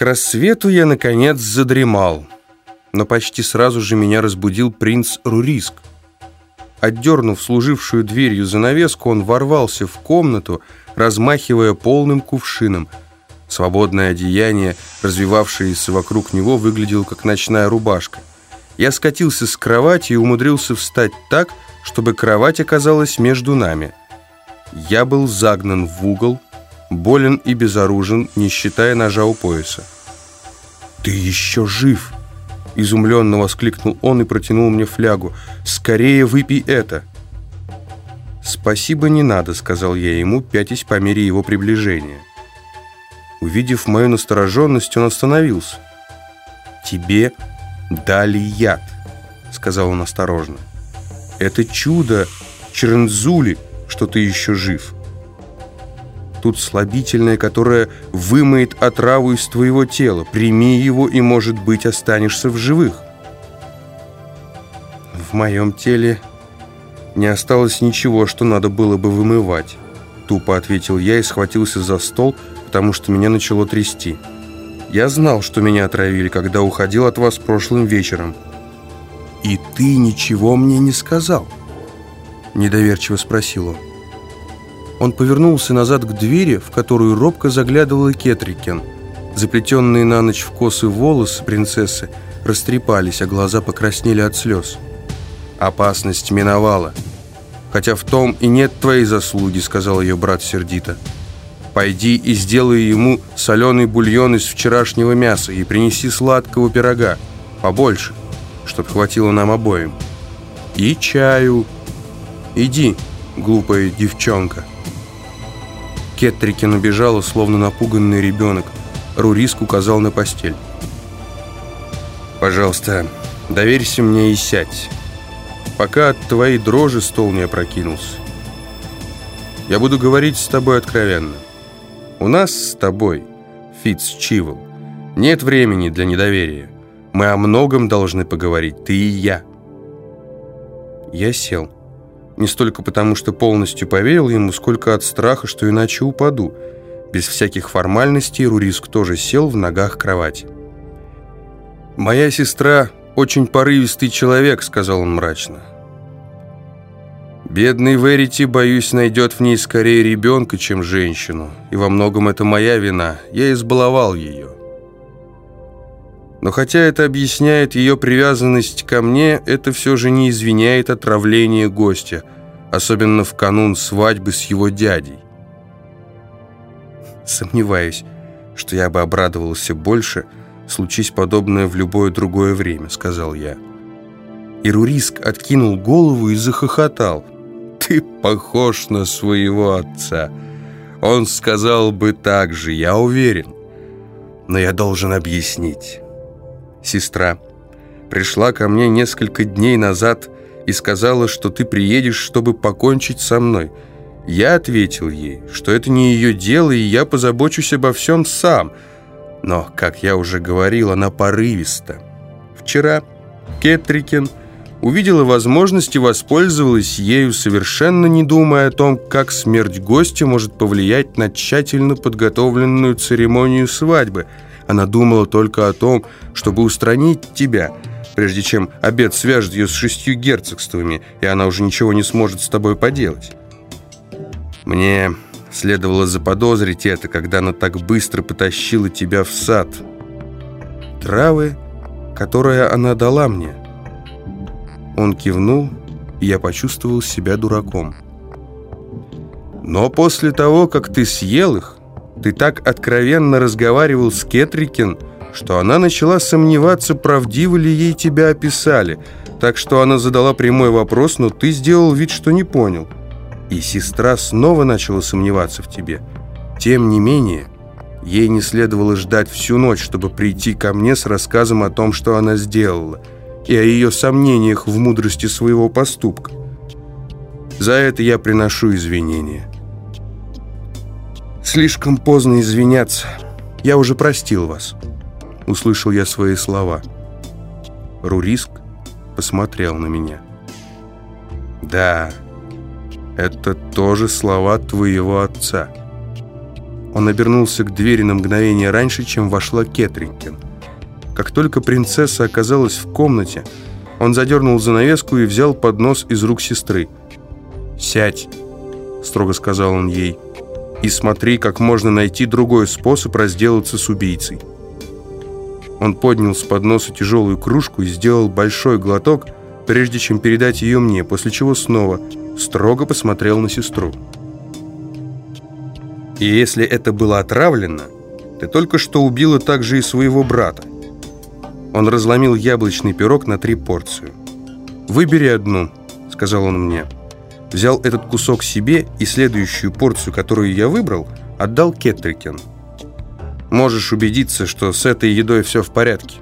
К рассвету я, наконец, задремал, но почти сразу же меня разбудил принц Руриск. Отдернув служившую дверью занавеску, он ворвался в комнату, размахивая полным кувшином. Свободное одеяние, развивавшееся вокруг него, выглядело как ночная рубашка. Я скатился с кровати и умудрился встать так, чтобы кровать оказалась между нами. Я был загнан в угол, болен и безоружен, не считая ножа у пояса. «Ты еще жив!» Изумленно воскликнул он и протянул мне флягу. «Скорее выпей это!» «Спасибо, не надо», — сказал я ему, пятясь по мере его приближения. Увидев мою настороженность, он остановился. «Тебе дали яд», — сказал он осторожно. «Это чудо, Чернзули, что ты еще жив». Тут слабительное, которое вымоет отраву из твоего тела. Прими его, и, может быть, останешься в живых. В моем теле не осталось ничего, что надо было бы вымывать. Тупо ответил я и схватился за стол, потому что меня начало трясти. Я знал, что меня отравили, когда уходил от вас прошлым вечером. «И ты ничего мне не сказал?» Недоверчиво спросил он. Он повернулся назад к двери, в которую робко заглядывала Кетрикен. Заплетенные на ночь в косы волосы принцессы растрепались, а глаза покраснели от слез. «Опасность миновала. Хотя в том и нет твоей заслуги», — сказал ее брат сердито. «Пойди и сделай ему соленый бульон из вчерашнего мяса и принеси сладкого пирога, побольше, чтоб хватило нам обоим. И чаю. Иди, глупая девчонка». Кеттрикин убежала, словно напуганный ребенок. Руриск указал на постель. «Пожалуйста, доверься мне и сядь, пока от твоей дрожи стол не опрокинулся. Я буду говорить с тобой откровенно. У нас с тобой, Фитц Чивол, нет времени для недоверия. Мы о многом должны поговорить, ты и я». Я сел. Не столько потому, что полностью поверил ему, сколько от страха, что иначе упаду. Без всяких формальностей Руриск тоже сел в ногах кровати. «Моя сестра очень порывистый человек», — сказал он мрачно. «Бедный Верити, боюсь, найдет в ней скорее ребенка, чем женщину. И во многом это моя вина. Я избаловал ее». Но хотя это объясняет ее привязанность ко мне, это все же не извиняет отравление гостя, особенно в канун свадьбы с его дядей. Сомневаюсь, что я бы обрадовался больше, случись подобное в любое другое время, сказал я. Ируриск откинул голову и захохотал. «Ты похож на своего отца. Он сказал бы так же, я уверен. Но я должен объяснить» сестра, пришла ко мне несколько дней назад и сказала, что ты приедешь, чтобы покончить со мной. Я ответил ей, что это не ее дело, и я позабочусь обо всем сам. Но, как я уже говорил, она порывиста. Вчера Кетрикен увидела возможность и воспользовалась ею, совершенно не думая о том, как смерть гостя может повлиять на тщательно подготовленную церемонию свадьбы – она думала только о том, чтобы устранить тебя, прежде чем обед свяжет ее с шестью герцогствами, и она уже ничего не сможет с тобой поделать. Мне следовало заподозрить это, когда она так быстро потащила тебя в сад. Травы, которые она дала мне. Он кивнул, и я почувствовал себя дураком. Но после того, как ты съел их, ты так откровенно разговаривал с Кетрикин, что она начала сомневаться, правдиво ли ей тебя описали. Так что она задала прямой вопрос, но ты сделал вид, что не понял. И сестра снова начала сомневаться в тебе. Тем не менее, ей не следовало ждать всю ночь, чтобы прийти ко мне с рассказом о том, что она сделала, и о ее сомнениях в мудрости своего поступка. За это я приношу извинения. Слишком поздно извиняться. Я уже простил вас. Услышал я свои слова. Руриск посмотрел на меня. Да, это тоже слова твоего отца. Он обернулся к двери на мгновение раньше, чем вошла Кетринкен. Как только принцесса оказалась в комнате, он задернул занавеску и взял поднос из рук сестры. «Сядь», — строго сказал он ей, — «и смотри, как можно найти другой способ разделаться с убийцей». Он поднял с подноса тяжелую кружку и сделал большой глоток, прежде чем передать ее мне, после чего снова строго посмотрел на сестру. «И если это было отравлено, ты только что убила также и своего брата. Он разломил яблочный пирог на три порции. «Выбери одну», — сказал он мне. Взял этот кусок себе и следующую порцию, которую я выбрал, отдал Кеттрикен. «Можешь убедиться, что с этой едой все в порядке».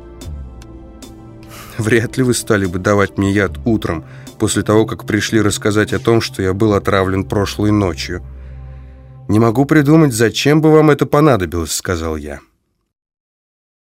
Вряд ли вы стали бы давать мне яд утром, после того, как пришли рассказать о том, что я был отравлен прошлой ночью. «Не могу придумать, зачем бы вам это понадобилось», — сказал я.